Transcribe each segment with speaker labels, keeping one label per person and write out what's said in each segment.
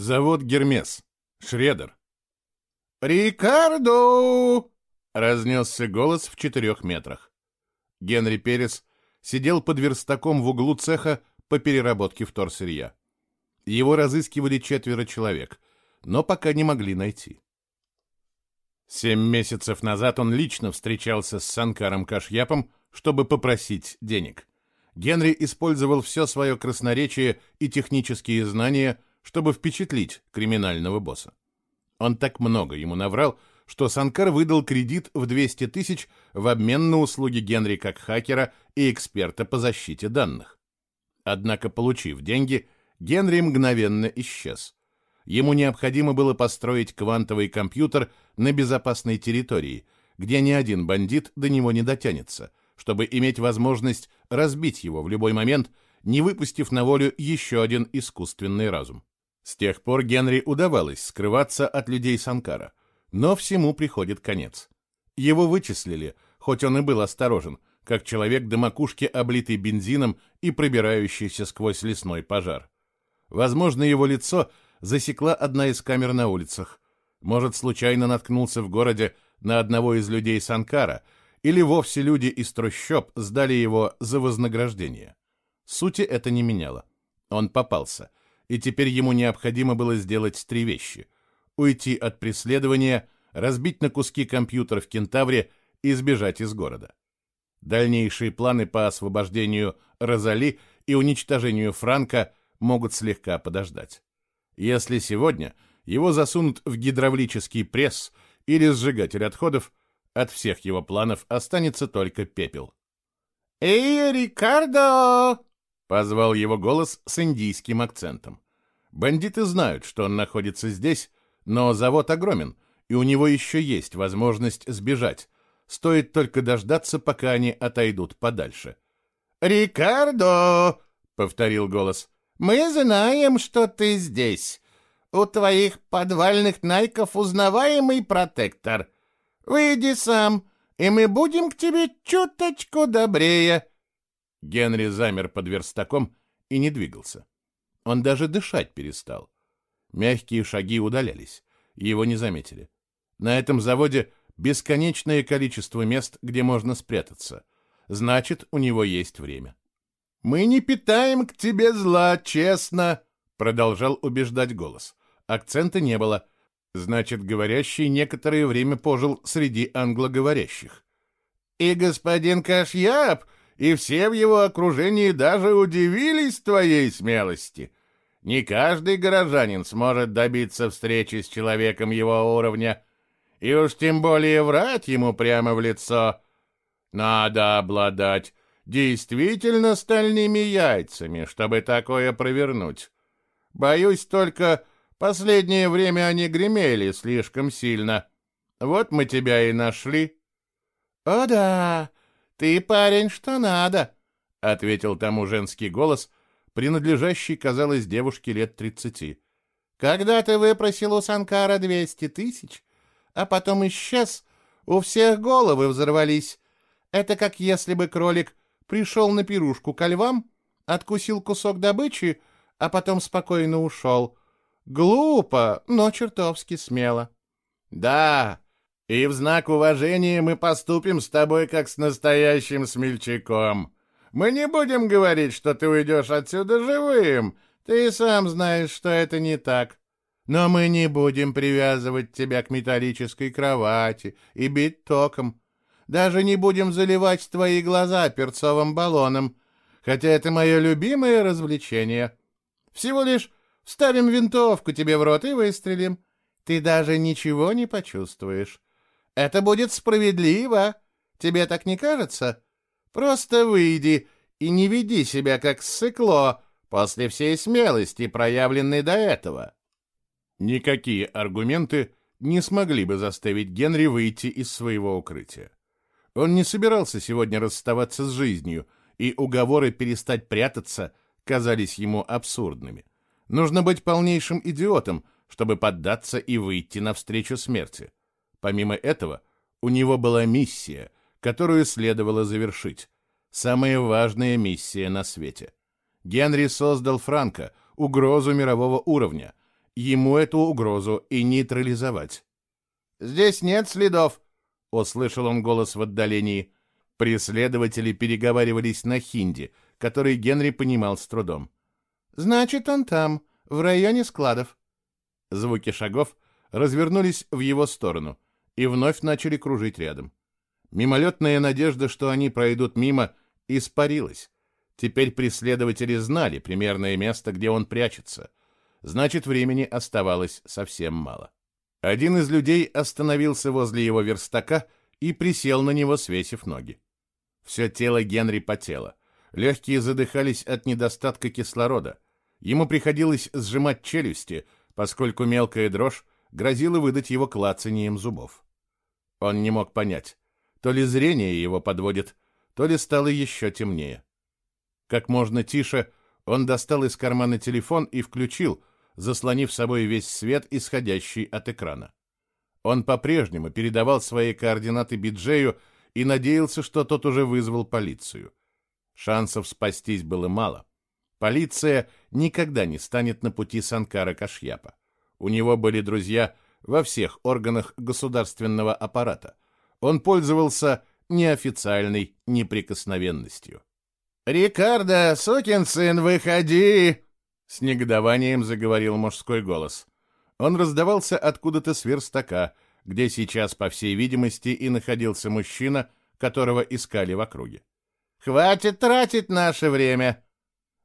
Speaker 1: Завод «Гермес». Шредер.
Speaker 2: «Рикардо!»
Speaker 1: — разнесся голос в четырех метрах. Генри Перес сидел под верстаком в углу цеха по переработке вторсырья. Его разыскивали четверо человек, но пока не могли найти. Семь месяцев назад он лично встречался с Санкаром Кашьяпом, чтобы попросить денег. Генри использовал все свое красноречие и технические знания, чтобы впечатлить криминального босса. Он так много ему наврал, что Санкар выдал кредит в 200 тысяч в обмен на услуги Генри как хакера и эксперта по защите данных. Однако, получив деньги, Генри мгновенно исчез. Ему необходимо было построить квантовый компьютер на безопасной территории, где ни один бандит до него не дотянется, чтобы иметь возможность разбить его в любой момент, не выпустив на волю еще один искусственный разум. С тех пор Генри удавалось скрываться от людей Санкара, но всему приходит конец. Его вычислили, хоть он и был осторожен, как человек до макушки, облитый бензином и пробирающийся сквозь лесной пожар. Возможно, его лицо засекла одна из камер на улицах. Может, случайно наткнулся в городе на одного из людей Санкара, или вовсе люди из трущоб сдали его за вознаграждение. Сути это не меняло. Он попался, и теперь ему необходимо было сделать три вещи. Уйти от преследования, разбить на куски компьютер в Кентавре и сбежать из города. Дальнейшие планы по освобождению Розали и уничтожению Франка могут слегка подождать. Если сегодня его засунут в гидравлический пресс или сжигатель отходов, от всех его планов останется только пепел.
Speaker 2: «Эй, Рикардо!»
Speaker 1: — позвал его голос с индийским акцентом. Бандиты знают, что он находится здесь, но завод огромен, и у него еще есть возможность сбежать. Стоит только дождаться, пока они отойдут подальше.
Speaker 2: «Рикардо!» — повторил голос. Мы знаем, что ты здесь. У твоих подвальных найков узнаваемый протектор. Выйди сам, и мы будем к тебе чуточку добрее.
Speaker 1: Генри замер под верстаком и не двигался. Он даже дышать перестал. Мягкие шаги удалялись. Его не заметили. На этом заводе бесконечное количество мест, где можно спрятаться. Значит, у него есть время.
Speaker 2: «Мы не питаем к тебе зла, честно», — продолжал убеждать голос.
Speaker 1: Акцента не было. Значит, говорящий некоторое время пожил среди англоговорящих.
Speaker 2: «И господин Кашьяб, и все в его окружении даже удивились твоей смелости. Не каждый горожанин сможет добиться встречи с человеком его уровня, и уж тем более врать ему прямо в лицо. Надо обладать действительно стальными яйцами, чтобы такое провернуть. Боюсь только, последнее время они гремели слишком сильно. Вот мы тебя и нашли. — О да, ты парень что надо, — ответил тому женский голос, принадлежащий, казалось, девушке лет тридцати. — Когда ты выпросил у Санкара двести тысяч, а потом исчез, у всех головы взорвались. Это как если бы кролик пришел на пирушку ко львам, откусил кусок добычи, а потом спокойно ушел. Глупо, но чертовски смело. Да, и в знак уважения мы поступим с тобой как с настоящим смельчаком. Мы не будем говорить, что ты уйдешь отсюда живым. Ты и сам знаешь, что это не так. Но мы не будем привязывать тебя к металлической кровати и бить током. Даже не будем заливать твои глаза перцовым баллоном, хотя это мое любимое развлечение. Всего лишь вставим винтовку тебе в рот и выстрелим. Ты даже ничего не почувствуешь. Это будет справедливо. Тебе так не кажется? Просто выйди и не веди себя как сыкло после всей смелости, проявленной до этого.
Speaker 1: Никакие аргументы не смогли бы заставить Генри выйти из своего укрытия. Он не собирался сегодня расставаться с жизнью, и уговоры перестать прятаться казались ему абсурдными. Нужно быть полнейшим идиотом, чтобы поддаться и выйти навстречу смерти. Помимо этого, у него была миссия, которую следовало завершить. Самая важная миссия на свете. Генри создал Франка, угрозу мирового уровня, ему эту угрозу и нейтрализовать.
Speaker 2: «Здесь нет следов», —
Speaker 1: услышал он голос в отдалении. Преследователи переговаривались на хинди, который Генри понимал с трудом.
Speaker 2: «Значит, он там, в районе складов».
Speaker 1: Звуки шагов развернулись в его сторону и вновь начали кружить рядом. Мимолетная надежда, что они пройдут мимо, испарилась. Теперь преследователи знали примерное место, где он прячется. Значит, времени оставалось совсем мало. Один из людей остановился возле его верстака и присел на него, свесив ноги. Все тело Генри потело. Легкие задыхались от недостатка кислорода. Ему приходилось сжимать челюсти, поскольку мелкая дрожь грозила выдать его клацанием зубов. Он не мог понять, то ли зрение его подводит, то ли стало еще темнее. Как можно тише он достал из кармана телефон и включил, заслонив собой весь свет, исходящий от экрана. Он по-прежнему передавал свои координаты Биджею и надеялся, что тот уже вызвал полицию. Шансов спастись было мало. Полиция никогда не станет на пути Санкара Кашьяпа. У него были друзья во всех органах государственного аппарата. Он пользовался неофициальной неприкосновенностью.
Speaker 2: «Рикардо, сукин сын, выходи!»
Speaker 1: С негодованием заговорил мужской голос. Он раздавался откуда-то с верстака, где сейчас, по всей видимости, и находился мужчина, которого искали в округе.
Speaker 2: «Хватит тратить наше время!»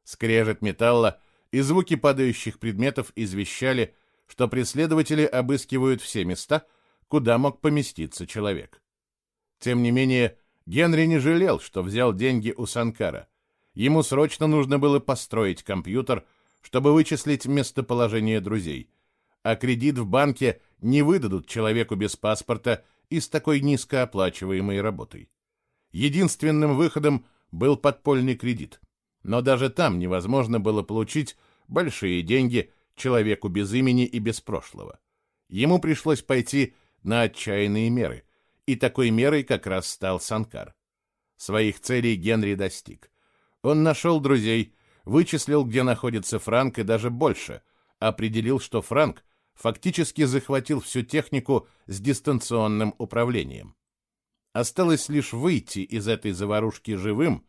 Speaker 1: Скрежет металла и звуки падающих предметов извещали, что преследователи обыскивают все места, куда мог поместиться человек. Тем не менее, Генри не жалел, что взял деньги у Санкара. Ему срочно нужно было построить компьютер, чтобы вычислить местоположение друзей. А кредит в банке не выдадут человеку без паспорта и с такой низкооплачиваемой работой. Единственным выходом был подпольный кредит. Но даже там невозможно было получить большие деньги человеку без имени и без прошлого. Ему пришлось пойти на отчаянные меры, и такой мерой как раз стал Санкар. Своих целей Генри достиг. Он нашел друзей, вычислил, где находится Франк и даже больше, определил, что Франк фактически захватил всю технику с дистанционным управлением. Осталось лишь выйти из этой заварушки живым,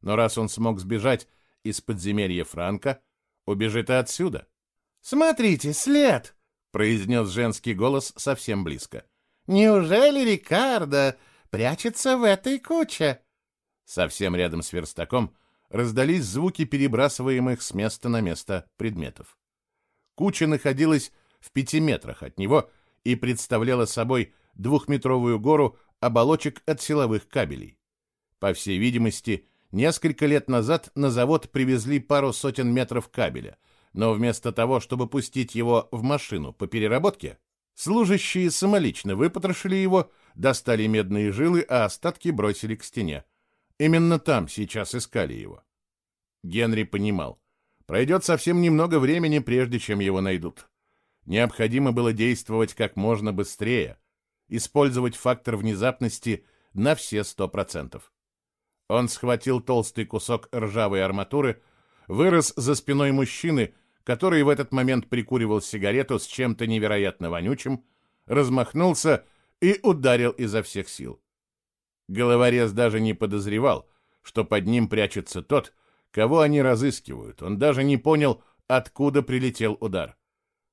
Speaker 1: но раз он смог сбежать из подземелья Франка, убежит и отсюда.
Speaker 2: «Смотрите, след!» — произнес женский голос совсем близко. «Неужели Рикардо прячется в этой куче?»
Speaker 1: Совсем рядом с верстаком раздались звуки перебрасываемых с места на место предметов. Куча находилась в пяти метрах от него и представляла собой двухметровую гору оболочек от силовых кабелей. По всей видимости, несколько лет назад на завод привезли пару сотен метров кабеля, но вместо того, чтобы пустить его в машину по переработке, служащие самолично выпотрошили его, достали медные жилы, а остатки бросили к стене. Именно там сейчас искали его. Генри понимал, пройдет совсем немного времени, прежде чем его найдут. Необходимо было действовать как можно быстрее, использовать фактор внезапности на все сто процентов. Он схватил толстый кусок ржавой арматуры, вырос за спиной мужчины, который в этот момент прикуривал сигарету с чем-то невероятно вонючим, размахнулся и ударил изо всех сил. Головорез даже не подозревал, что под ним прячется тот, кого они разыскивают. Он даже не понял, откуда прилетел удар.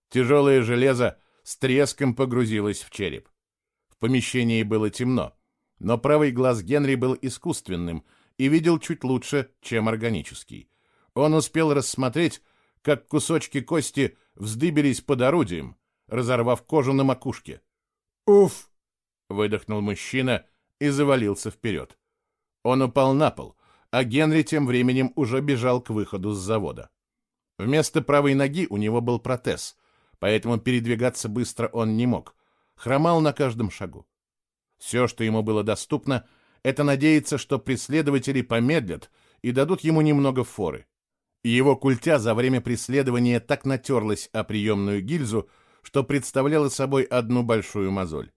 Speaker 1: Тяжелое железо с треском погрузилось в череп помещении было темно, но правый глаз Генри был искусственным и видел чуть лучше, чем органический. Он успел рассмотреть, как кусочки кости вздыбились под орудием, разорвав кожу на макушке.
Speaker 2: «Уф!»
Speaker 1: — выдохнул мужчина и завалился вперед. Он упал на пол, а Генри тем временем уже бежал к выходу с завода. Вместо правой ноги у него был протез, поэтому передвигаться быстро он не мог — хромал на каждом шагу. Все, что ему было доступно, это надеяться, что преследователи помедлят и дадут ему немного форы. Его культя за время преследования так натерлась о приемную гильзу, что представляла собой одну большую мозоль.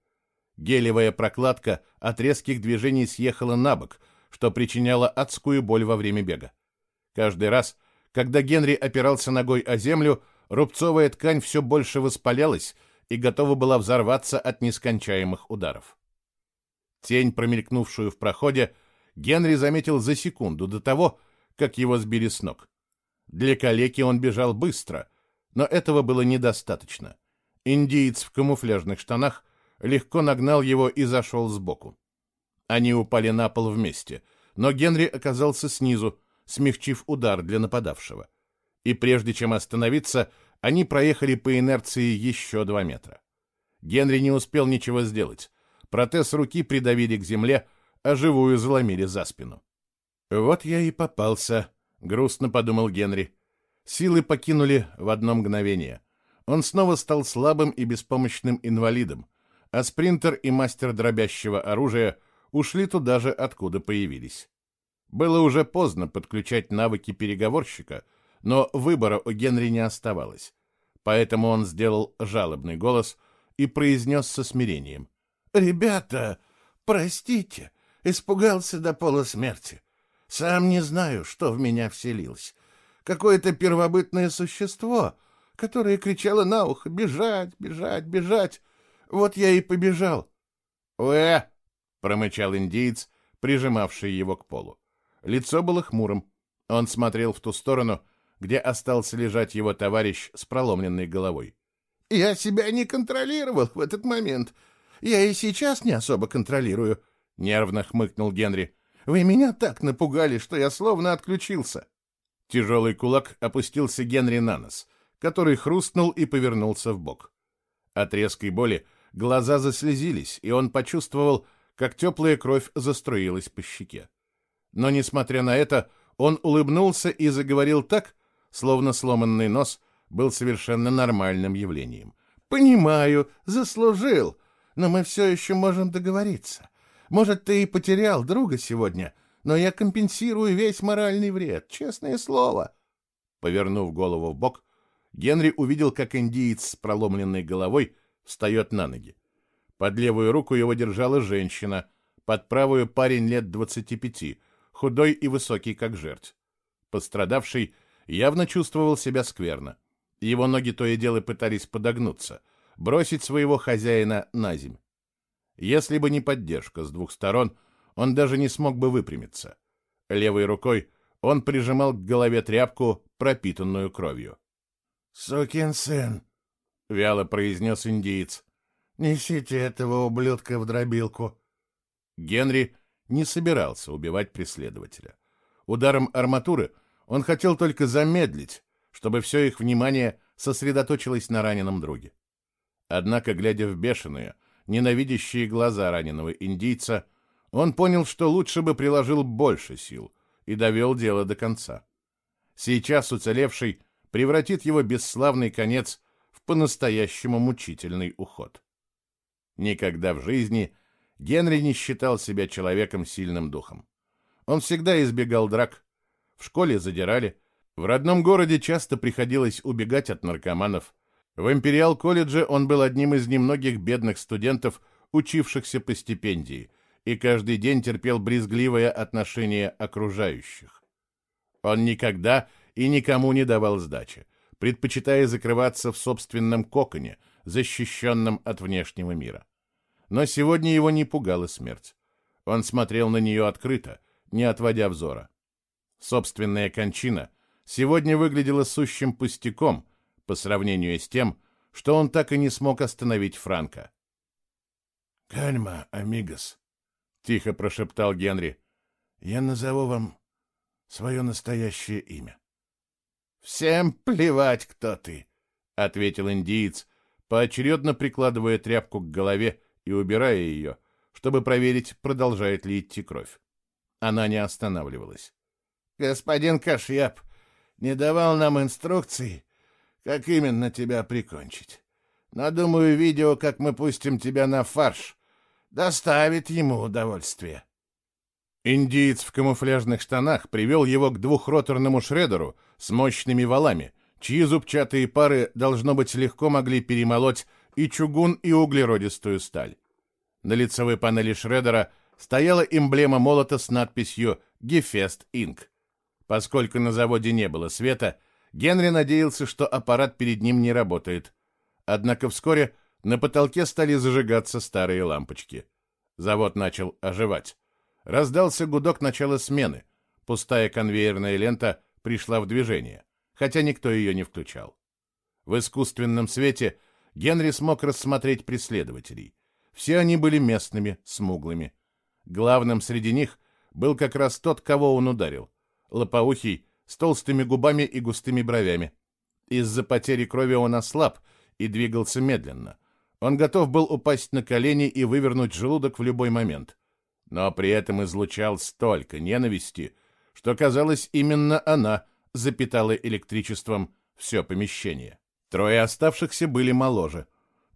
Speaker 1: Гелевая прокладка от резких движений съехала на бок, что причиняло адскую боль во время бега. Каждый раз, когда Генри опирался ногой о землю, рубцовая ткань все больше воспалялась и готова была взорваться от нескончаемых ударов. Тень, промелькнувшую в проходе, Генри заметил за секунду до того, как его сбили с ног. Для калеки он бежал быстро, но этого было недостаточно. Индиец в камуфляжных штанах легко нагнал его и зашел сбоку. Они упали на пол вместе, но Генри оказался снизу, смягчив удар для нападавшего. И прежде чем остановиться, они проехали по инерции еще два метра. Генри не успел ничего сделать. Протез руки придавили к земле, а живую заломили за спину. «Вот я и попался», — грустно подумал Генри. Силы покинули в одно мгновение. Он снова стал слабым и беспомощным инвалидом, а спринтер и мастер дробящего оружия ушли туда же, откуда появились. Было уже поздно подключать навыки переговорщика, но выбора у Генри не оставалось. Поэтому он сделал жалобный голос и произнес со смирением. «Ребята, простите, испугался до полусмерти. Сам не знаю, что в меня вселилось. Какое-то первобытное существо, которое кричало на ухо «бежать, бежать, бежать». Вот я и побежал. «Уэ!» — промычал индиец, прижимавший его к полу. Лицо было хмурым. Он смотрел в ту сторону, где остался лежать его товарищ с проломленной головой. «Я себя не контролировал в этот момент. Я и сейчас не особо контролирую», — нервно хмыкнул Генри. «Вы меня так напугали, что я словно отключился». Тяжелый кулак опустился Генри на нос, который хрустнул и повернулся в бок. От резкой боли глаза заслезились, и он почувствовал, как теплая кровь заструилась по щеке. Но, несмотря на это, он улыбнулся и заговорил так, словно сломанный нос был совершенно нормальным явлением. «Понимаю, заслужил, но мы все еще можем договориться. Может, ты и потерял друга сегодня, но я компенсирую весь моральный вред, честное слово». Повернув голову в бок, Генри увидел, как индиец с проломленной головой встает на ноги. Под левую руку его держала женщина, под правую парень лет двадцати пяти, худой и высокий, как жерть. Пострадавший явно чувствовал себя скверно. Его ноги то и дело пытались подогнуться, бросить своего хозяина на земь. Если бы не поддержка с двух сторон, он даже не смог бы выпрямиться. Левой рукой он прижимал к голове тряпку, пропитанную кровью. «Сукин сын!» — вяло произнес индиец. «Несите этого ублюдка в дробилку!» Генри не собирался убивать преследователя. Ударом арматуры он хотел только замедлить, чтобы все их внимание сосредоточилось на раненом друге. Однако, глядя в бешеные, ненавидящие глаза раненого индийца, он понял, что лучше бы приложил больше сил и довел дело до конца. Сейчас уцелевший превратит его бесславный конец в по-настоящему мучительный уход. Никогда в жизни Генри не считал себя человеком сильным духом. Он всегда избегал драк, в школе задирали, в родном городе часто приходилось убегать от наркоманов. В Империал-колледже он был одним из немногих бедных студентов, учившихся по стипендии, и каждый день терпел брезгливое отношение окружающих. Он никогда и никому не давал сдачи, предпочитая закрываться в собственном коконе, защищенном от внешнего мира. Но сегодня его не пугала смерть. Он смотрел на нее открыто, не отводя взора. Собственная кончина сегодня выглядела сущим пустяком по сравнению с тем, что он так и не смог остановить Франка. «Кальма, амигос», — тихо прошептал Генри. «Я назову вам свое настоящее имя». «Всем плевать, кто ты», — ответил индиец, поочередно прикладывая тряпку к голове и убирая ее, чтобы проверить, продолжает ли идти кровь. Она не останавливалась. «Господин Кашьяп не давал нам инструкций, как именно тебя прикончить. Но, думаю, видео, как мы пустим тебя на фарш, доставит ему удовольствие». Индиец в камуфляжных штанах привел его к двухроторному шредеру с мощными валами, чьи зубчатые пары, должно быть, легко могли перемолоть и чугун, и углеродистую сталь. На лицевой панели шредера стояла эмблема молота с надписью «Гефест Инк». Поскольку на заводе не было света, Генри надеялся, что аппарат перед ним не работает. Однако вскоре на потолке стали зажигаться старые лампочки. Завод начал оживать. Раздался гудок начала смены. Пустая конвейерная лента пришла в движение, хотя никто ее не включал. В искусственном свете Генри смог рассмотреть преследователей. Все они были местными, смуглыми. Главным среди них был как раз тот, кого он ударил. Лопоухий, с толстыми губами и густыми бровями. Из-за потери крови он ослаб и двигался медленно. Он готов был упасть на колени и вывернуть желудок в любой момент. Но при этом излучал столько ненависти, что, казалось, именно она запитала электричеством все помещение. Трое оставшихся были моложе.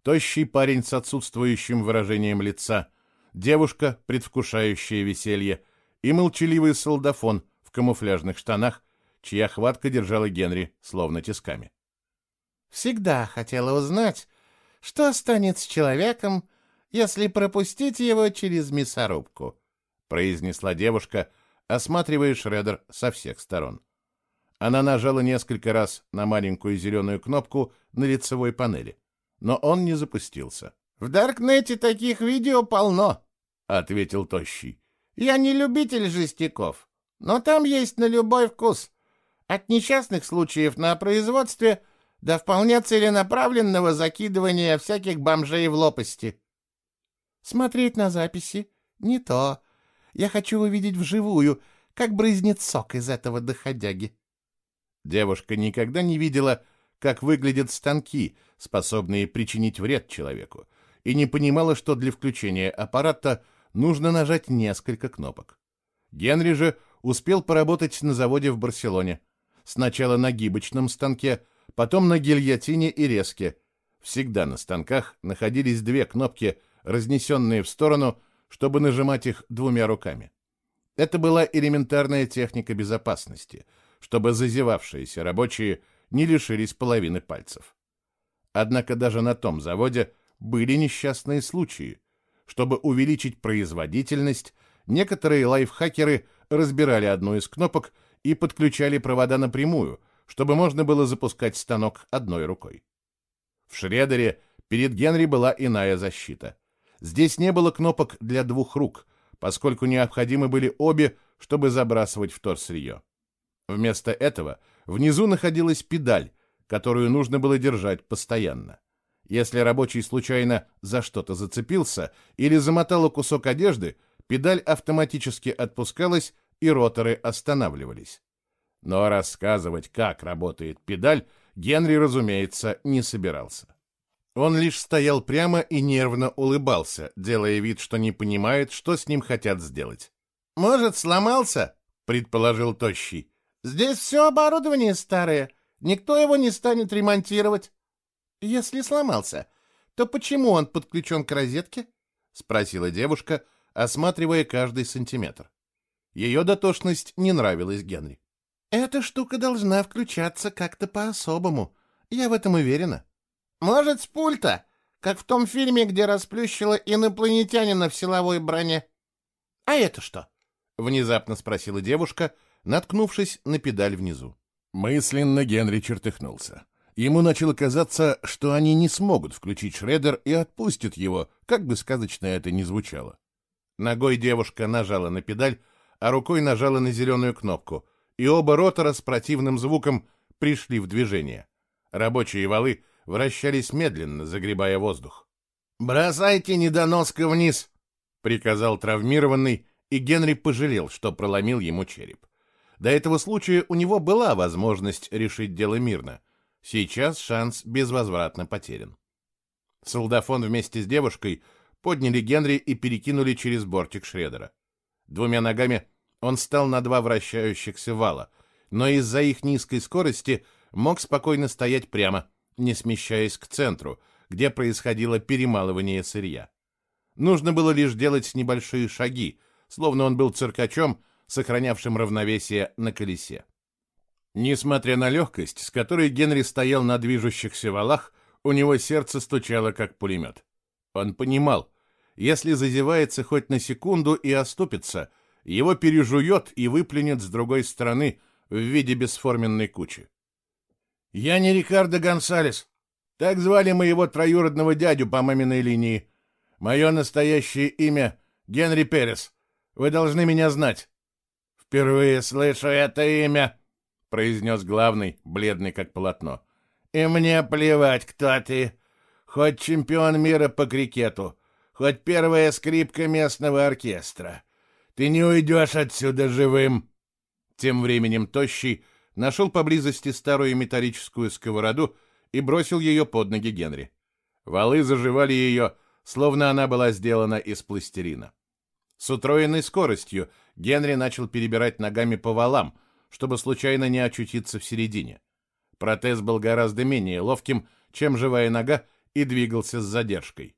Speaker 1: Тощий парень с отсутствующим выражением лица, девушка, предвкушающая веселье, и молчаливый солдафон в камуфляжных штанах, чья хватка держала Генри словно тисками.
Speaker 3: «Всегда хотела узнать, что станет с человеком, если пропустить его через мясорубку», произнесла девушка, осматривая Шредер со всех сторон. Она нажала несколько раз на маленькую зеленую кнопку на лицевой панели, но он не запустился.
Speaker 2: «В Даркнете таких видео полно», — ответил Тощий. «Я не любитель жестяков, но там есть на любой вкус. От несчастных случаев на производстве до вполне целенаправленного закидывания всяких бомжей в лопасти».
Speaker 3: «Смотреть на записи — не то. Я хочу увидеть вживую, как брызнет сок из этого доходяги».
Speaker 1: Девушка никогда не видела, как выглядят станки, способные причинить вред человеку, и не понимала, что для включения аппарата нужно нажать несколько кнопок. Генри же успел поработать на заводе в Барселоне. Сначала на гибочном станке, потом на гильотине и резке. Всегда на станках находились две кнопки, разнесенные в сторону, чтобы нажимать их двумя руками. Это была элементарная техника безопасности — чтобы зазевавшиеся рабочие не лишились половины пальцев. Однако даже на том заводе были несчастные случаи. Чтобы увеличить производительность, некоторые лайфхакеры разбирали одну из кнопок и подключали провода напрямую, чтобы можно было запускать станок одной рукой. В Шредере перед Генри была иная защита. Здесь не было кнопок для двух рук, поскольку необходимы были обе, чтобы забрасывать вторсырье. Вместо этого внизу находилась педаль, которую нужно было держать постоянно. Если рабочий случайно за что-то зацепился или замотал кусок одежды, педаль автоматически отпускалась и роторы останавливались. Но рассказывать, как работает педаль, Генри, разумеется, не собирался. Он лишь стоял прямо и нервно улыбался, делая вид, что не понимает, что с ним хотят сделать.
Speaker 2: «Может, сломался?»
Speaker 1: — предположил Тощий.
Speaker 2: Здесь все оборудование старое, никто его не станет ремонтировать.
Speaker 3: Если сломался, то почему он подключен к розетке? Спросила девушка, осматривая каждый сантиметр. Ее дотошность не нравилась Генри. Эта штука должна включаться как-то по-особому. Я в этом уверена.
Speaker 2: Может, с пульта, как в том фильме, где расплющило инопланетянина в силовой броне.
Speaker 3: А это что? Внезапно спросила девушка, — наткнувшись на педаль внизу.
Speaker 1: Мысленно Генри чертыхнулся. Ему начало казаться, что они не смогут включить шредер и отпустят его, как бы сказочно это ни звучало. Ногой девушка нажала на педаль, а рукой нажала на зеленую кнопку, и оба ротора с противным звуком пришли в движение. Рабочие валы вращались медленно, загребая воздух.
Speaker 2: «Бросайте недоноска вниз!»
Speaker 1: — приказал травмированный, и Генри пожалел, что проломил ему череп. До этого случая у него была возможность решить дело мирно. Сейчас шанс безвозвратно потерян. Солдафон вместе с девушкой подняли Генри и перекинули через бортик шредера. Двумя ногами он стал на два вращающихся вала, но из-за их низкой скорости мог спокойно стоять прямо, не смещаясь к центру, где происходило перемалывание сырья. Нужно было лишь делать небольшие шаги, словно он был циркачом, сохранявшим равновесие на колесе. Несмотря на легкость, с которой Генри стоял на движущихся валах, у него сердце стучало, как пулемет. Он понимал, если зазевается хоть на секунду и оступится, его пережует и выплюнет с другой стороны в виде бесформенной кучи.
Speaker 2: «Я не Рикардо Гонсалес. Так звали моего троюродного дядю по маминой линии. Мое настоящее имя — Генри Перес. Вы должны меня знать». «Впервые слышу это имя», — произнес главный, бледный как полотно. «И мне плевать, кто ты. Хоть чемпион мира по крикету, хоть первая скрипка местного оркестра. Ты не уйдешь отсюда живым!»
Speaker 1: Тем временем Тощий нашел поблизости старую металлическую сковороду и бросил ее под ноги Генри. Валы заживали ее, словно она была сделана из пластилина. С утроенной скоростью Генри начал перебирать ногами по валам, чтобы случайно не очутиться в середине. Протез был гораздо менее ловким, чем живая нога, и двигался с задержкой.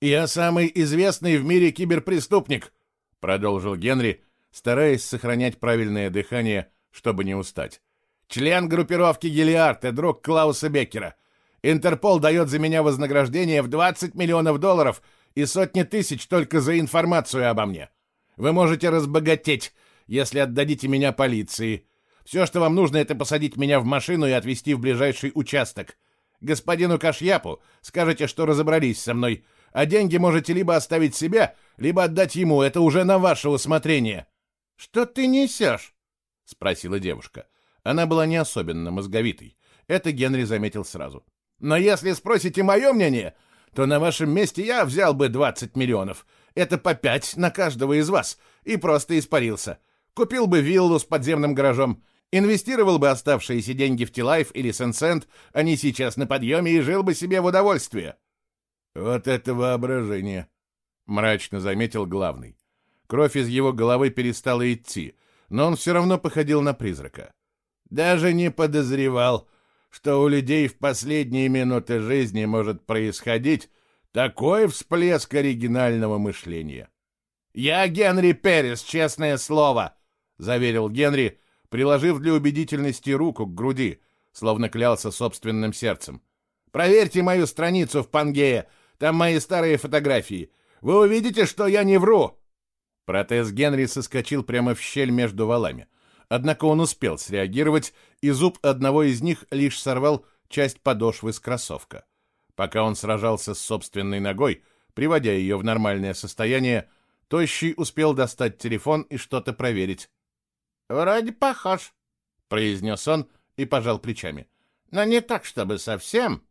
Speaker 2: «Я самый известный в мире киберпреступник», — продолжил Генри, стараясь сохранять правильное дыхание, чтобы не устать. «Член группировки «Гелиард» и друг Клауса Беккера. Интерпол дает за меня вознаграждение в 20 миллионов долларов и сотни тысяч только за информацию обо мне. Вы можете разбогатеть, если отдадите меня полиции. Все, что вам нужно, это посадить меня в машину и отвезти в ближайший участок. Господину Кашьяпу скажете, что разобрались со мной, а деньги можете либо оставить себе, либо отдать ему, это уже на ваше усмотрение». «Что ты несешь?» — спросила девушка. Она была не особенно мозговитой. Это Генри заметил сразу. «Но если спросите мое мнение, то на вашем месте я взял бы 20 миллионов. Это по пять на каждого из вас. И просто испарился. Купил бы виллу с подземным гаражом. Инвестировал бы оставшиеся деньги в Тилайф или Сенсент, они сейчас на подъеме, и жил бы себе в удовольствие. «Вот это воображение!» — мрачно заметил главный. Кровь из его головы перестала идти, но он все равно походил на призрака. «Даже не подозревал, что у людей в последние минуты жизни может происходить такой всплеск оригинального мышления». «Я Генри Перес, честное слово!» — заверил Генри, приложив для убедительности руку к груди, словно клялся собственным сердцем. «Проверьте мою страницу в Пангее, там мои старые фотографии. Вы увидите, что я не вру!» Протез Генри соскочил прямо в щель между валами. Однако он успел среагировать, и зуб одного из них лишь сорвал часть подошвы с кроссовка. Пока он сражался с собственной ногой, приводя ее в нормальное состояние, Тощий успел достать телефон и что-то проверить. «Вроде похож», — произнес он и пожал плечами. «Но не так, чтобы совсем».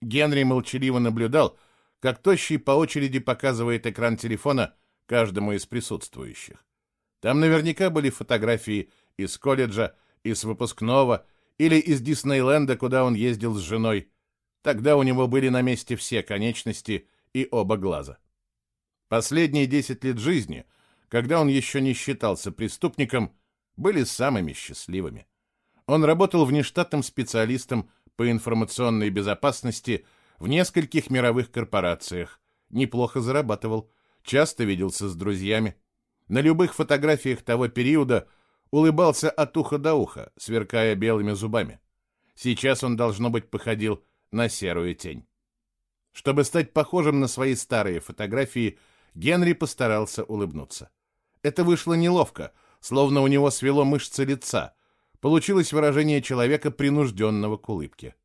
Speaker 2: Генри молчаливо наблюдал, как Тощий по очереди показывает экран телефона каждому из присутствующих. Там наверняка были фотографии из колледжа, из выпускного или из Диснейленда, куда он ездил с женой. Тогда у него были на месте все конечности и оба глаза. Последние десять лет жизни, когда он еще не считался преступником, были самыми счастливыми. Он работал внештатным специалистом по информационной безопасности в нескольких мировых корпорациях, неплохо зарабатывал, часто виделся с друзьями. На любых фотографиях того периода улыбался от уха до уха, сверкая белыми зубами. Сейчас он, должно быть, походил на серую тень. Чтобы стать похожим на свои старые фотографии, Генри постарался улыбнуться. Это вышло неловко, словно у него свело мышцы лица. Получилось выражение человека, принужденного к улыбке.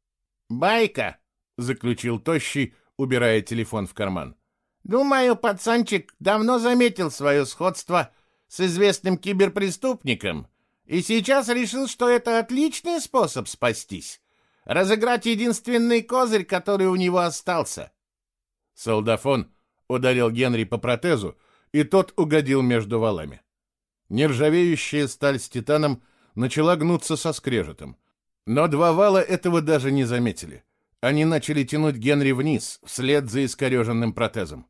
Speaker 2: «Байка!» — заключил Тощий, убирая телефон в карман. «Думаю, пацанчик давно заметил свое сходство с известным киберпреступником и сейчас решил, что это отличный способ спастись. Разыграть единственный козырь, который у него остался». Солдафон ударил Генри по протезу, и тот угодил между валами. Нержавеющая сталь с титаном начала гнуться со скрежетом. Но два вала этого даже не заметили. Они начали тянуть Генри вниз, вслед за искореженным протезом.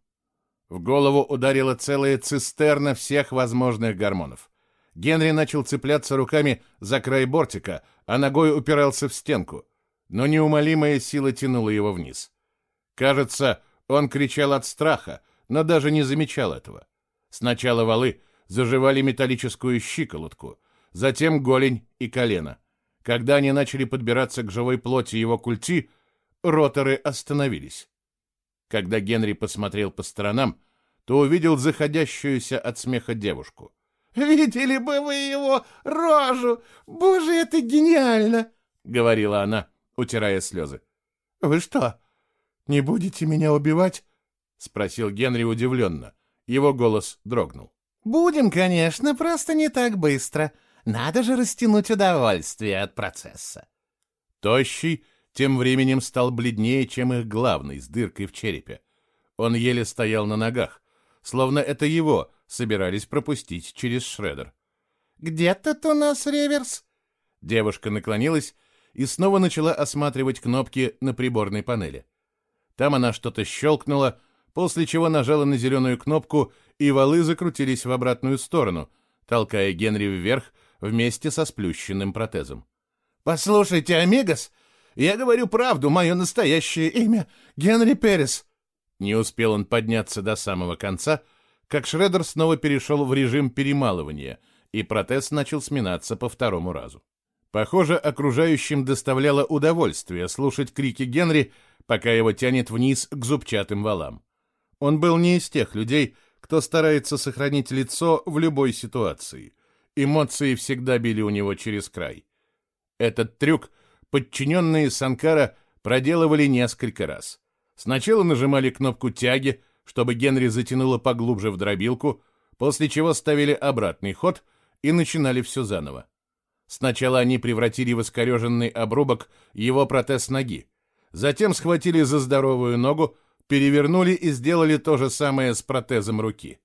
Speaker 2: В голову ударила целая цистерна всех возможных гормонов. Генри начал цепляться руками за край бортика, а ногой упирался в стенку. Но неумолимая сила тянула его вниз. Кажется, он кричал от страха, но даже не замечал этого. Сначала валы заживали металлическую щиколотку, затем голень и колено. Когда они начали подбираться к живой плоти его культи, роторы остановились. Когда Генри посмотрел по сторонам, то увидел заходящуюся от смеха девушку.
Speaker 3: «Видели бы вы его рожу! Боже, это гениально!» — говорила она,
Speaker 1: утирая слезы.
Speaker 3: «Вы что, не будете меня убивать?»
Speaker 1: — спросил Генри удивленно. Его голос дрогнул.
Speaker 3: «Будем, конечно, просто не так быстро. Надо же растянуть удовольствие от процесса».
Speaker 1: Тощий тем временем стал бледнее, чем их главный, с дыркой в черепе. Он еле стоял на ногах, словно это его собирались пропустить через шредер.
Speaker 3: «Где тут у нас реверс?»
Speaker 1: Девушка наклонилась и снова начала осматривать кнопки на приборной панели. Там она что-то щелкнула, после чего нажала на зеленую кнопку, и валы закрутились в обратную сторону, толкая Генри вверх вместе со сплющенным протезом.
Speaker 3: «Послушайте, Амигос, я говорю правду, мое настоящее имя — Генри Перес».
Speaker 1: Не успел он подняться до самого конца, как Шредер снова перешел в режим перемалывания, и протез начал сминаться по второму разу. Похоже, окружающим доставляло удовольствие слушать крики Генри, пока его тянет вниз к зубчатым валам. Он был не из тех людей, кто старается сохранить лицо в любой ситуации. Эмоции всегда били у него через край. Этот трюк подчиненные Санкара проделывали несколько раз. Сначала нажимали кнопку тяги, чтобы Генри затянуло поглубже в дробилку, после чего ставили обратный ход и начинали все заново. Сначала они превратили в искореженный обрубок его протез ноги, затем схватили за здоровую ногу, перевернули и сделали то же самое с протезом руки.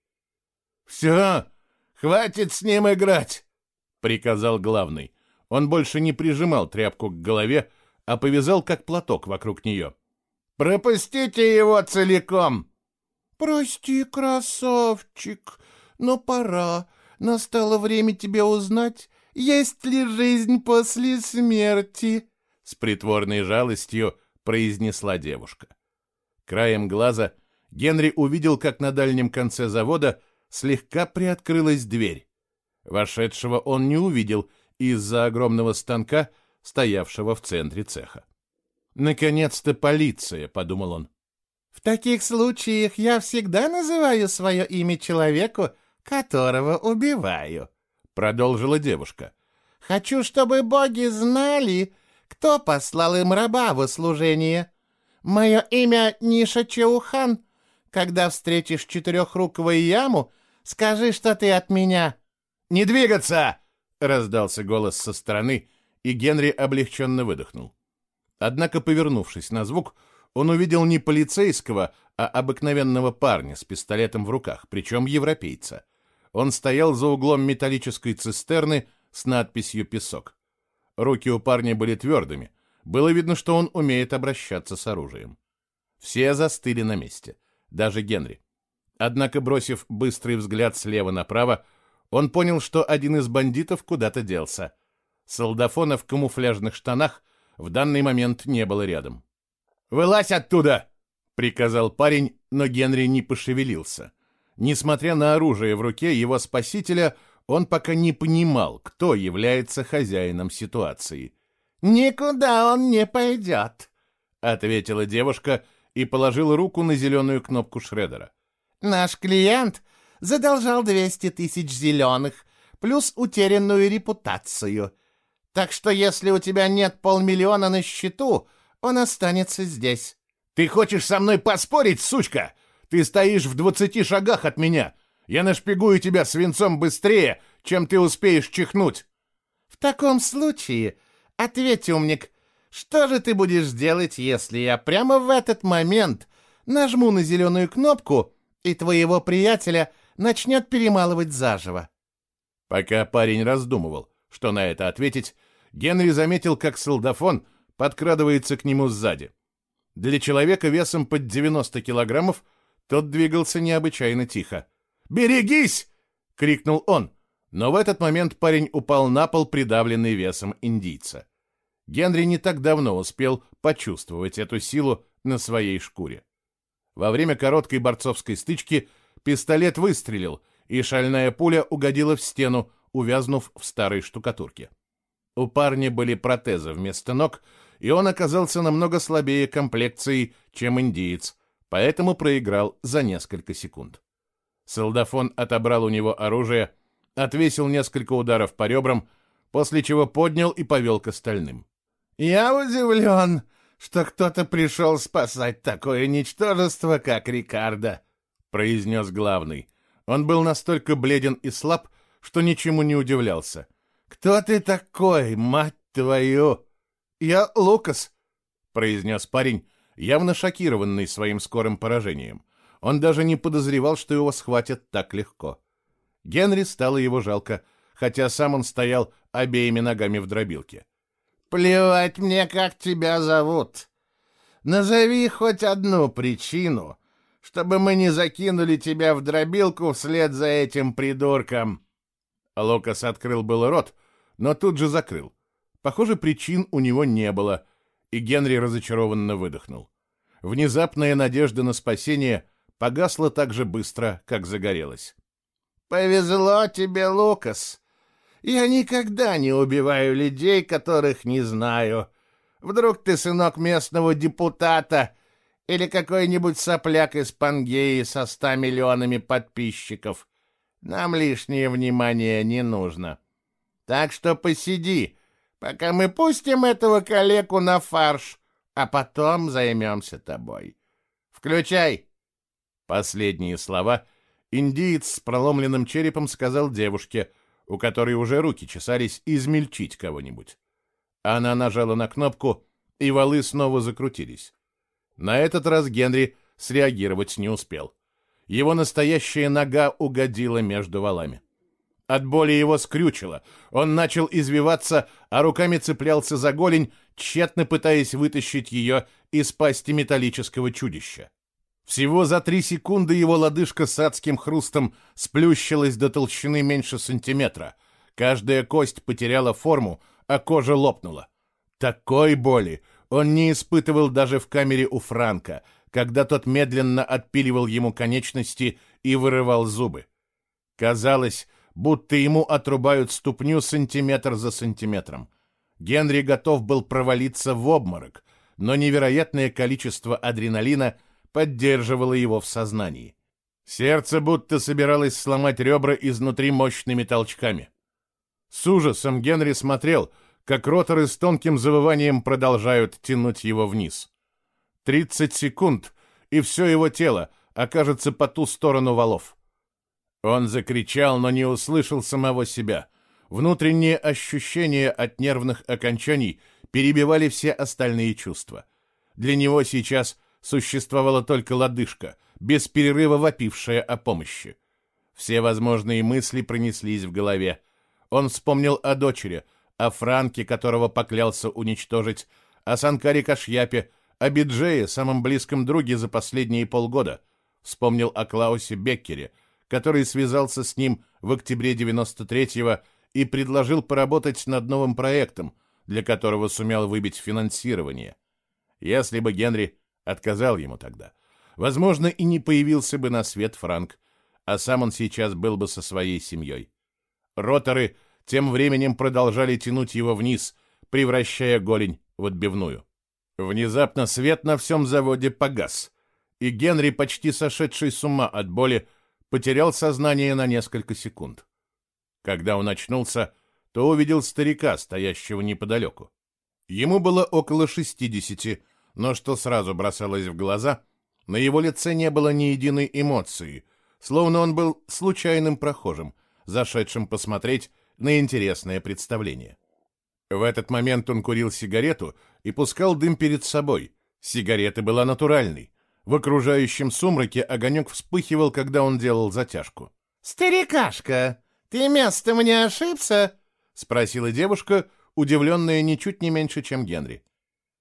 Speaker 2: «Все, хватит с ним играть!» — приказал главный.
Speaker 1: Он больше не прижимал тряпку к голове, а повязал как платок вокруг нее.
Speaker 2: «Пропустите его целиком!»
Speaker 3: «Прости, красавчик, но пора. Настало время тебе узнать, есть ли жизнь после смерти?»
Speaker 1: С притворной жалостью произнесла девушка. Краем глаза Генри увидел, как на дальнем конце завода слегка приоткрылась дверь. Вошедшего он не увидел из-за огромного станка, стоявшего в центре цеха. «Наконец-то полиция», — подумал он.
Speaker 3: «В таких случаях я всегда называю свое имя человеку, которого убиваю», —
Speaker 1: продолжила девушка.
Speaker 3: «Хочу, чтобы боги знали, кто послал им раба в услужение. Мое имя Ниша Чаухан. Когда встретишь четырехрукого яму, скажи, что ты от меня».
Speaker 1: «Не двигаться!» — раздался голос со стороны, и Генри облегченно выдохнул. Однако, повернувшись на звук, он увидел не полицейского, а обыкновенного парня с пистолетом в руках, причем европейца. Он стоял за углом металлической цистерны с надписью «Песок». Руки у парня были твердыми. Было видно, что он умеет обращаться с оружием. Все застыли на месте, даже Генри. Однако, бросив быстрый взгляд слева направо, он понял, что один из бандитов куда-то делся. Солдафона в камуфляжных штанах в данный момент не было рядом. «Вылазь оттуда!» — приказал парень, но Генри не пошевелился. Несмотря на оружие в руке его спасителя, он пока не понимал, кто является хозяином ситуации.
Speaker 3: «Никуда он не пойдет», —
Speaker 1: ответила девушка и положила руку на зеленую кнопку Шредера.
Speaker 3: «Наш клиент задолжал 200 тысяч зеленых, плюс утерянную репутацию. Так что если у тебя нет полмиллиона на счету, он останется здесь».
Speaker 1: «Ты хочешь со мной поспорить, сучка? Ты стоишь в двадцати шагах от меня. Я нашпигую тебя свинцом быстрее, чем ты успеешь чихнуть».
Speaker 3: «В таком случае, ответь, умник, что же ты будешь делать, если я прямо в этот момент нажму на зеленую кнопку, и твоего приятеля начнет перемалывать заживо?»
Speaker 1: Пока парень раздумывал, что на это ответить, Генри заметил, как солдафон подкрадывается к нему сзади. Для человека весом под 90 килограммов тот двигался необычайно тихо. «Берегись!» — крикнул он, но в этот момент парень упал на пол, придавленный весом индийца. Генри не так давно успел почувствовать эту силу на своей шкуре. Во время короткой борцовской стычки пистолет выстрелил, и шальная пуля угодила в стену, увязнув в старой штукатурке. У парня были протезы вместо ног, и он оказался намного слабее комплекцией, чем индиец, поэтому проиграл за несколько секунд. Солдафон отобрал у него оружие, отвесил несколько ударов по ребрам, после чего поднял и повел к остальным.
Speaker 3: Я удивлен, что кто-то пришел спасать такое ничтожество, как Рикардо, произнес главный. Он был настолько бледен и слаб, что ничему не удивлялся. «Кто ты такой, мать твою?» «Я Лукас», — произнес парень, явно шокированный своим скорым поражением. Он даже не подозревал, что его схватят так легко. Генри стало его жалко, хотя сам он стоял обеими ногами в дробилке. «Плевать мне, как тебя зовут. Назови хоть одну причину, чтобы мы не закинули тебя в дробилку вслед за этим придурком».
Speaker 1: Лукас открыл был рот, но тут же закрыл. Похоже, причин у него не было, и Генри разочарованно выдохнул. Внезапная надежда на спасение погасла так же быстро, как загорелась.
Speaker 3: «Повезло тебе, Лукас. Я никогда не убиваю людей, которых не знаю. Вдруг ты сынок местного депутата или какой-нибудь сопляк из Пангеи со ста миллионами подписчиков. Нам лишнее внимание не нужно. Так что посиди, пока мы пустим этого калеку на фарш, а потом займемся тобой. Включай!»
Speaker 1: Последние слова индиец с проломленным черепом сказал девушке, у которой уже руки чесались измельчить кого-нибудь. Она нажала на кнопку, и валы снова закрутились. На этот раз Генри среагировать не успел. Его настоящая нога угодила между валами. От боли его скрючило. Он начал извиваться, а руками цеплялся за голень, тщетно пытаясь вытащить ее из пасти металлического чудища. Всего за три секунды его лодыжка с адским хрустом сплющилась до толщины меньше сантиметра. Каждая кость потеряла форму, а кожа лопнула. Такой боли он не испытывал даже в камере у Франка, когда тот медленно отпиливал ему конечности и вырывал зубы. Казалось, будто ему отрубают ступню сантиметр за сантиметром. Генри готов был провалиться в обморок, но невероятное количество адреналина поддерживало его в сознании. Сердце будто собиралось сломать ребра изнутри мощными толчками. С ужасом Генри смотрел, как роторы с тонким завыванием продолжают тянуть его вниз. Тридцать секунд, и все его тело окажется по ту сторону валов. Он закричал, но не услышал самого себя. Внутренние ощущения от нервных окончаний перебивали все остальные чувства. Для него сейчас существовала только лодыжка, без перерыва вопившая о помощи. Все возможные мысли пронеслись в голове. Он вспомнил о дочери, о Франке, которого поклялся уничтожить, о Санкаре Кашьяпе, о Биджее, самом близком друге за последние полгода. Вспомнил о Клаусе Беккере — который связался с ним в октябре 93-го и предложил поработать над новым проектом, для которого сумел выбить финансирование. Если бы Генри отказал ему тогда, возможно, и не появился бы на свет Франк, а сам он сейчас был бы со своей семьей. Роторы тем временем продолжали тянуть его вниз, превращая голень в отбивную. Внезапно свет на всем заводе погас, и Генри, почти сошедший с ума от боли, потерял сознание на несколько секунд. Когда он очнулся, то увидел старика, стоящего неподалеку. Ему было около шестидесяти, но что сразу бросалось в глаза, на его лице не было ни единой эмоции, словно он был случайным прохожим, зашедшим посмотреть на интересное представление. В этот момент он курил сигарету и пускал дым перед собой. Сигарета была натуральной, в окружающем сумраке огонек вспыхивал, когда он делал затяжку.
Speaker 3: «Старикашка, ты местом не ошибся?» — спросила девушка, удивленная ничуть не меньше, чем Генри.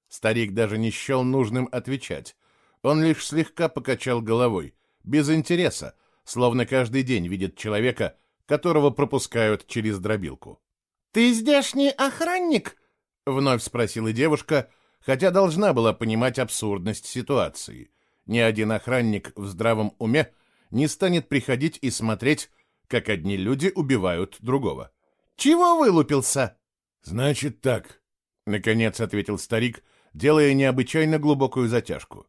Speaker 1: Старик даже не счел нужным отвечать. Он лишь слегка покачал головой, без интереса, словно каждый день видит человека, которого пропускают через дробилку.
Speaker 3: «Ты здешний охранник?» — вновь спросила девушка, хотя должна была понимать абсурдность ситуации —
Speaker 1: ни один охранник в здравом уме не станет приходить и смотреть, как одни люди убивают другого.
Speaker 3: «Чего вылупился?»
Speaker 1: «Значит так», — наконец ответил старик, делая необычайно глубокую затяжку.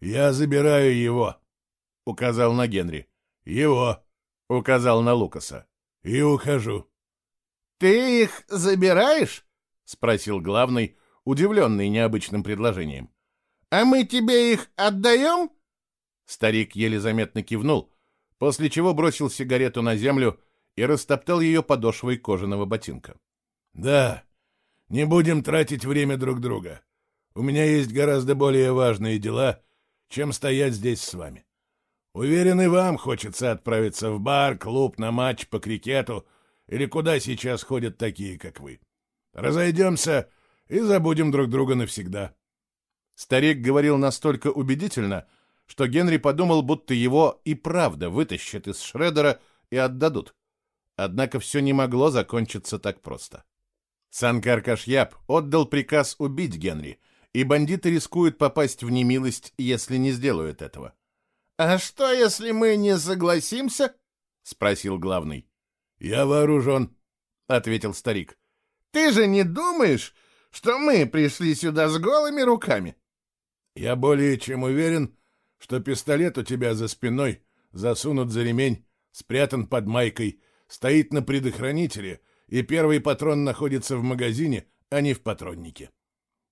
Speaker 1: «Я забираю его», — указал на Генри. «Его», — указал на Лукаса. «И ухожу».
Speaker 3: «Ты их забираешь?»
Speaker 1: — спросил главный, удивленный необычным предложением.
Speaker 3: «А мы тебе их отдаем?»
Speaker 1: Старик еле заметно кивнул, после чего бросил сигарету на землю и растоптал ее подошвой кожаного ботинка.
Speaker 2: «Да, не будем тратить время друг друга. У меня есть гораздо более важные дела, чем стоять здесь с вами. Уверен, и вам хочется отправиться в бар, клуб, на матч по крикету или куда сейчас ходят такие, как вы. Разойдемся и забудем друг друга навсегда».
Speaker 1: Старик говорил настолько убедительно, что Генри подумал, будто его и правда вытащат из Шредера и отдадут. Однако все не могло закончиться так просто. Санкар Кашьяб отдал приказ убить Генри, и бандиты рискуют попасть в немилость, если не сделают этого.
Speaker 3: «А что, если мы не согласимся?» — спросил главный.
Speaker 2: «Я вооружен», —
Speaker 1: ответил старик.
Speaker 3: «Ты же не думаешь, что мы пришли сюда с голыми руками?»
Speaker 2: «Я более чем уверен, что пистолет у тебя за спиной засунут за ремень, спрятан под майкой, стоит на предохранителе, и первый патрон находится в магазине, а не в патроннике.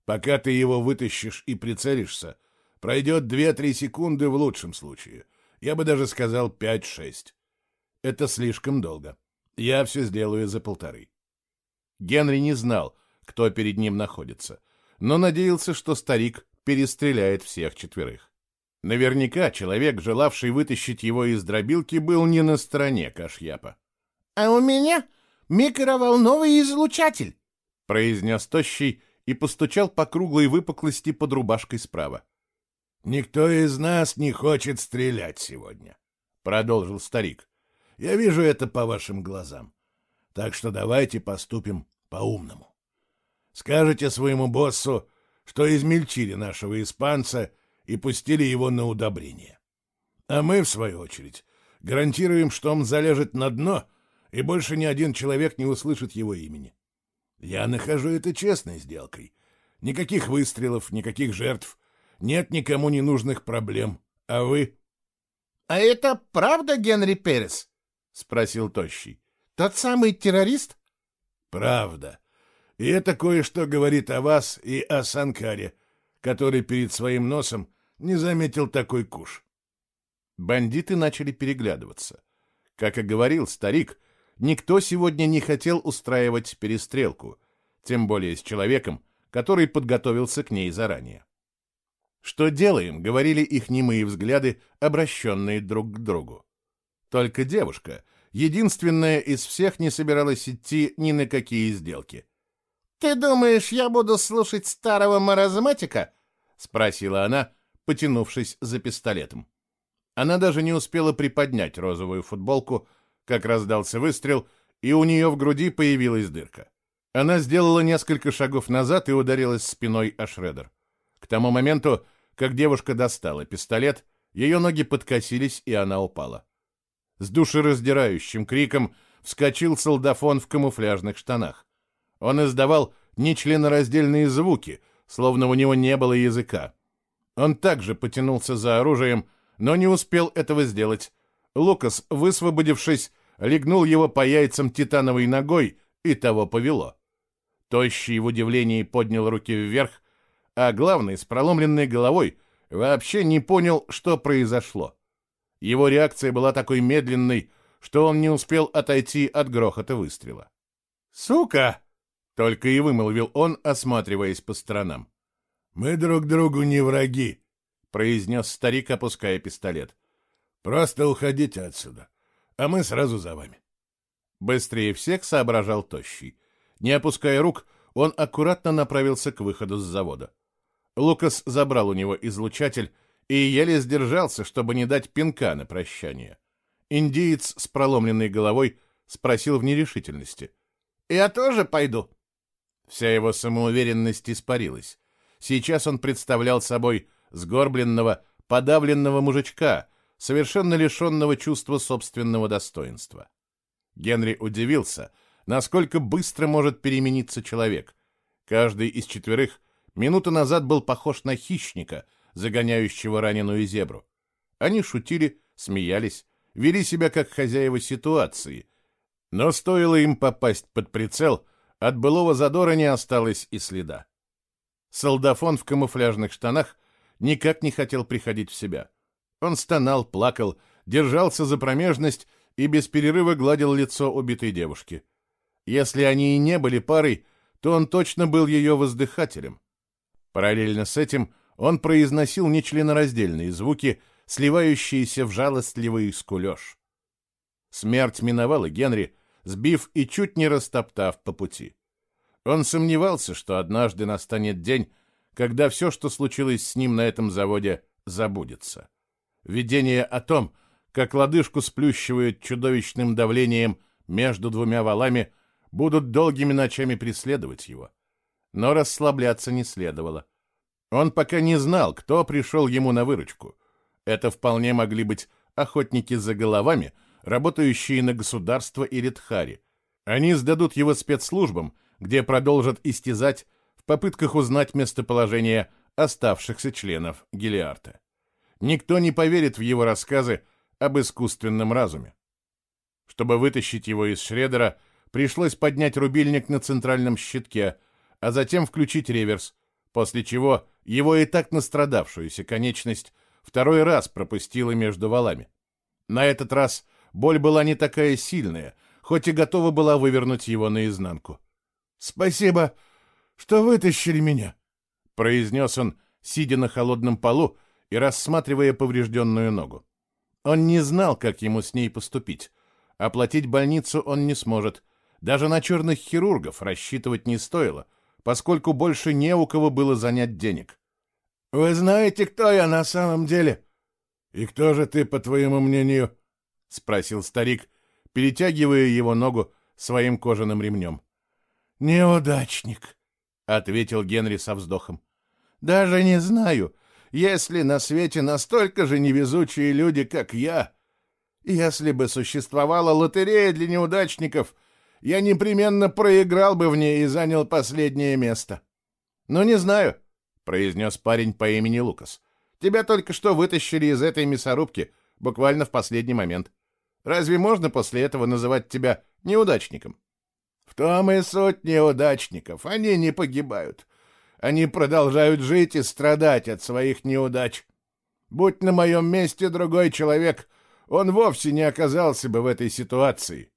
Speaker 2: Пока ты его вытащишь и прицелишься, пройдет 2-3 секунды в лучшем случае. Я бы даже сказал 5-6. Это слишком долго. Я все сделаю за полторы.
Speaker 1: Генри не знал, кто перед ним находится, но надеялся, что старик перестреляет всех четверых. Наверняка человек, желавший вытащить его из дробилки, был не на стороне Кашьяпа.
Speaker 3: «А у меня микроволновый излучатель», —
Speaker 1: произнес Тощий и постучал по круглой выпуклости под рубашкой справа.
Speaker 2: «Никто из нас не хочет стрелять сегодня», — продолжил старик. «Я вижу это по вашим глазам. Так что давайте поступим по-умному. Скажите своему боссу, что измельчили нашего испанца и пустили его на удобрение. А мы, в свою очередь, гарантируем, что он залежет на дно, и больше ни один человек не услышит его имени. Я нахожу это честной сделкой. Никаких выстрелов, никаких жертв, нет никому ненужных проблем. А вы?
Speaker 3: — А это правда Генри Перес? — спросил Тощий. — Тот самый террорист?
Speaker 2: — Правда. И это кое-что говорит о вас и о Санкаре, который перед своим носом не заметил такой куш.
Speaker 1: Бандиты начали переглядываться. Как и говорил старик, никто сегодня не хотел устраивать перестрелку, тем более с человеком, который подготовился к ней заранее. «Что делаем?» — говорили их немые взгляды, обращенные друг к другу. Только девушка, единственная из всех, не собиралась идти ни на какие сделки.
Speaker 3: «Ты думаешь, я буду слушать старого маразматика?»
Speaker 1: — спросила она, потянувшись за пистолетом. Она даже не успела приподнять розовую футболку, как раздался выстрел, и у нее в груди появилась дырка. Она сделала несколько шагов назад и ударилась спиной о шредер. К тому моменту, как девушка достала пистолет, ее ноги подкосились, и она упала. С душераздирающим криком вскочил солдафон в камуфляжных штанах. Он издавал нечленораздельные звуки, словно у него не было языка. Он также потянулся за оружием, но не успел этого сделать. Лукас, высвободившись, легнул его по яйцам титановой ногой, и того повело. Тощий в удивлении поднял руки вверх, а главный, с проломленной головой, вообще не понял, что произошло. Его реакция была такой медленной, что он не успел отойти от грохота выстрела.
Speaker 2: «Сука!»
Speaker 1: — только и вымолвил он, осматриваясь по сторонам.
Speaker 2: «Мы друг другу не враги», —
Speaker 1: произнес старик, опуская пистолет.
Speaker 2: «Просто уходите отсюда, а мы сразу за вами».
Speaker 1: Быстрее всех соображал Тощий. Не опуская рук, он аккуратно направился к выходу с завода. Лукас забрал у него излучатель и еле сдержался, чтобы не дать пинка на прощание. Индиец с проломленной головой спросил в нерешительности.
Speaker 3: «Я тоже пойду?»
Speaker 1: Вся его самоуверенность испарилась. Сейчас он представлял собой сгорбленного, подавленного мужичка, совершенно лишенного чувства собственного достоинства. Генри удивился, насколько быстро может перемениться человек. Каждый из четверых минуту назад был похож на хищника, загоняющего раненую зебру. Они шутили, смеялись, вели себя как хозяева ситуации. Но стоило им попасть под прицел, от былого задора не осталось и следа. Солдафон в камуфляжных штанах никак не хотел приходить в себя. Он стонал, плакал, держался за промежность и без перерыва гладил лицо убитой девушки. Если они и не были парой, то он точно был ее воздыхателем. Параллельно с этим он произносил нечленораздельные звуки, сливающиеся в жалостливый скулеж. Смерть миновала Генри, сбив и чуть не растоптав по пути. Он сомневался, что однажды настанет день, когда все, что случилось с ним на этом заводе, забудется. Видение о том, как лодыжку сплющивает чудовищным давлением между двумя валами, будут долгими ночами преследовать его. Но расслабляться не следовало. Он пока не знал, кто пришел ему на выручку. Это вполне могли быть охотники за головами, работающие на государство или Тхари. Они сдадут его спецслужбам, где продолжат истязать в попытках узнать местоположение оставшихся членов Гелиарта. Никто не поверит в его рассказы об искусственном разуме. Чтобы вытащить его из шредера, пришлось поднять рубильник на центральном щитке, а затем включить реверс, после чего его и так настрадавшуюся конечность второй раз пропустила между валами. На этот раз боль была не такая сильная, хоть и готова была вывернуть его наизнанку. «Спасибо, что вытащили меня», — произнес он, сидя на холодном полу и рассматривая поврежденную ногу. Он не знал, как ему с ней поступить. Оплатить больницу он не сможет. Даже на черных хирургов рассчитывать не стоило, поскольку больше не у кого было занять денег. «Вы знаете, кто я на самом деле?» «И кто же ты, по твоему мнению?» — спросил старик, перетягивая его ногу своим кожаным ремнем. «Неудачник», — ответил Генри со вздохом. «Даже не знаю, есть ли на свете настолько же невезучие люди, как я. Если бы существовала лотерея для неудачников, я непременно проиграл бы в ней и занял последнее место. Но не знаю, — произнес парень по имени Лукас. Тебя только что вытащили из этой мясорубки, буквально в последний момент. Разве можно после этого называть тебя неудачником? В том и суть неудачников. Они не погибают. Они продолжают жить и страдать от своих неудач. Будь на моем месте другой человек, он вовсе не оказался бы в этой ситуации.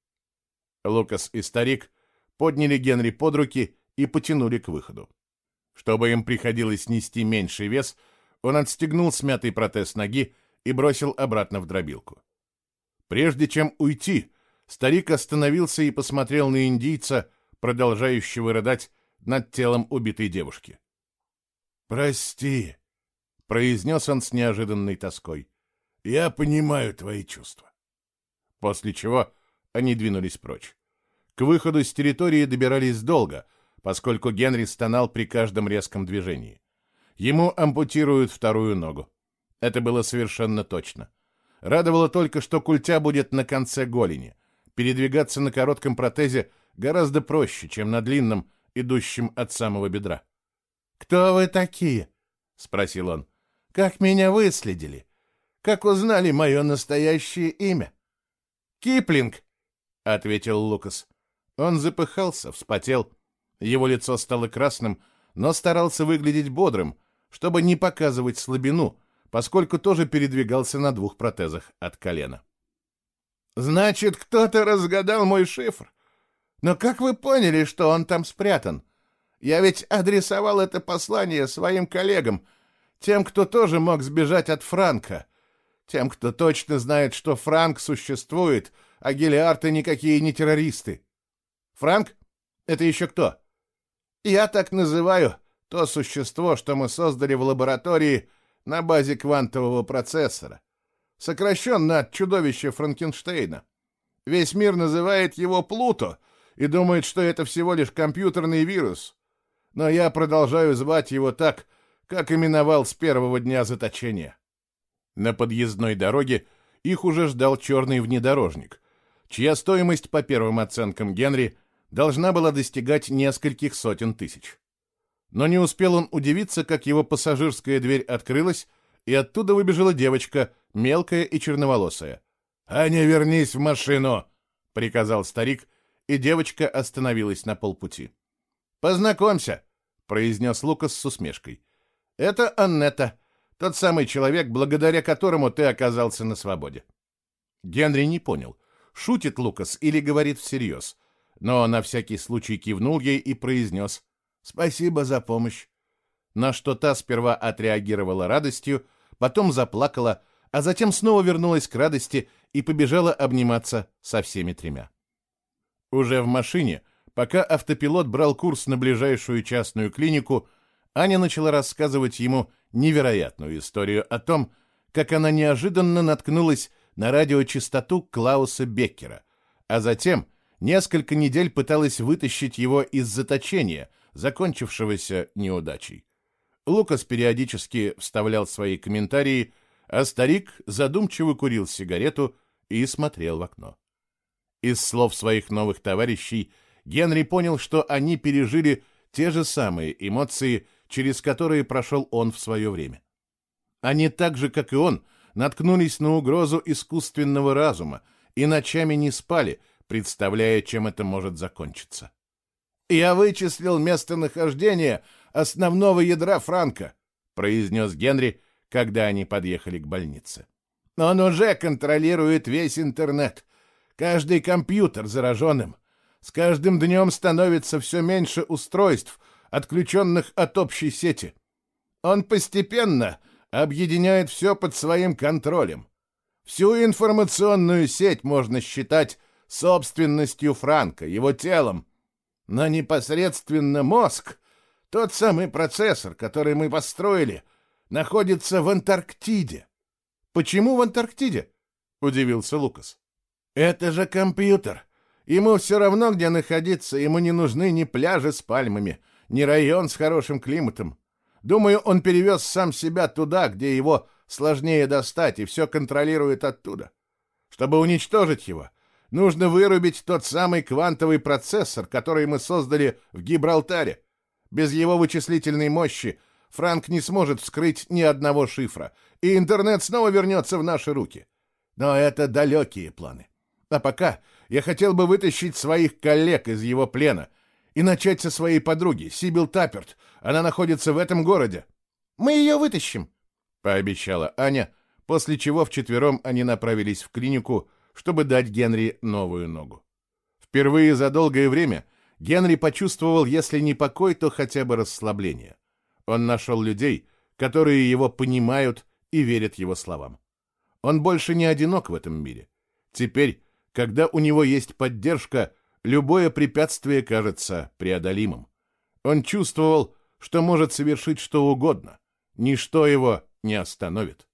Speaker 1: Лукас и старик подняли Генри под руки и потянули к выходу. Чтобы им приходилось нести меньший вес, он отстегнул смятый протез ноги и бросил обратно в дробилку. Прежде чем уйти, старик остановился и посмотрел на индийца, продолжающего рыдать над телом убитой девушки. «Прости», — произнес он с неожиданной тоской. «Я понимаю твои чувства». После чего они двинулись прочь. К выходу с территории добирались долго, поскольку Генри стонал при каждом резком движении. Ему ампутируют вторую ногу. Это было совершенно точно. Радовало только, что культя будет на конце голени. Передвигаться на коротком протезе гораздо проще, чем на длинном, идущем от самого бедра. «Кто вы такие?» — спросил он. «Как меня выследили? Как узнали мое настоящее имя?» «Киплинг», — ответил Лукас. Он запыхался, вспотел. Его лицо стало красным, но старался выглядеть бодрым, чтобы не показывать слабину, поскольку тоже передвигался на двух протезах от колена. «Значит, кто-то разгадал мой шифр. Но как вы поняли, что он там спрятан? Я ведь адресовал это послание своим коллегам, тем, кто тоже мог сбежать от Франка, тем, кто точно знает, что Франк существует, а Гелиарты никакие не террористы. Франк? Это еще кто? Я так называю то существо, что мы создали в лаборатории на базе квантового процессора. Сокращенно от чудовища Франкенштейна. Весь мир называет его Плуто и думает, что это всего лишь компьютерный вирус. Но я продолжаю звать его так, как именовал с первого дня заточения. На подъездной дороге их уже ждал черный внедорожник, чья стоимость, по первым оценкам Генри, должна была достигать нескольких сотен тысяч. Но не успел он удивиться, как его пассажирская дверь открылась, и оттуда выбежала девочка, мелкая и черноволосая. «Аня, вернись в машину!» — приказал старик, и девочка остановилась на полпути. «Познакомься!» — произнес Лукас с усмешкой. «Это Аннета, тот самый человек, благодаря которому ты оказался на свободе». Генри не понял, шутит Лукас или говорит всерьез, но на всякий случай кивнул ей и произнес «Спасибо за помощь». На что та сперва отреагировала радостью, потом заплакала, а затем снова вернулась к радости и побежала обниматься со всеми тремя. Уже в машине, пока автопилот брал курс на ближайшую частную клинику, Аня начала рассказывать ему невероятную историю о том, как она неожиданно наткнулась на радиочастоту Клауса Беккера, а затем несколько недель пыталась вытащить его из заточения, закончившегося неудачей. Лукас периодически вставлял свои комментарии, а старик задумчиво курил сигарету и смотрел в окно. Из слов своих новых товарищей Генри понял, что они пережили те же самые эмоции, через которые прошел он в свое время. Они так же, как и он, наткнулись на угрозу искусственного разума и ночами не спали, представляя, чем это может закончиться. «Я вычислил местонахождение основного ядра Франка», произнес Генри, когда они подъехали к больнице. «Он уже контролирует весь интернет, каждый компьютер зараженным. С каждым днем становится все меньше устройств, отключенных от общей сети. Он постепенно объединяет все под своим контролем. Всю информационную сеть можно считать собственностью Франка, его телом. Но непосредственно мозг, тот самый процессор, который мы построили, находится в Антарктиде.
Speaker 3: Почему в Антарктиде? Удивился Лукас.
Speaker 2: Это же компьютер. Ему все равно, где находиться, ему не нужны ни пляжи с пальмами, ни район с хорошим климатом. Думаю, он перевез сам себя туда, где его сложнее достать, и все контролирует оттуда. Чтобы уничтожить его, нужно вырубить тот самый квантовый процессор, который мы создали в Гибралтаре. Без его вычислительной мощи Франк не сможет вскрыть ни одного шифра, и интернет снова вернется в наши руки. Но это далекие планы. А пока я хотел бы вытащить своих коллег из его плена и начать со своей подруги, Сибил Таперт. Она находится в этом городе.
Speaker 3: Мы ее вытащим, —
Speaker 1: пообещала Аня, после чего вчетвером они направились в клинику, чтобы дать Генри новую ногу. Впервые за долгое время Генри почувствовал, если не покой, то хотя бы расслабление. Он нашел людей, которые его понимают и верят его словам. Он больше не одинок в этом мире. Теперь когда у него есть поддержка, любое препятствие кажется преодолимым. Он чувствовал, что может совершить что угодно. Ничто его не остановит.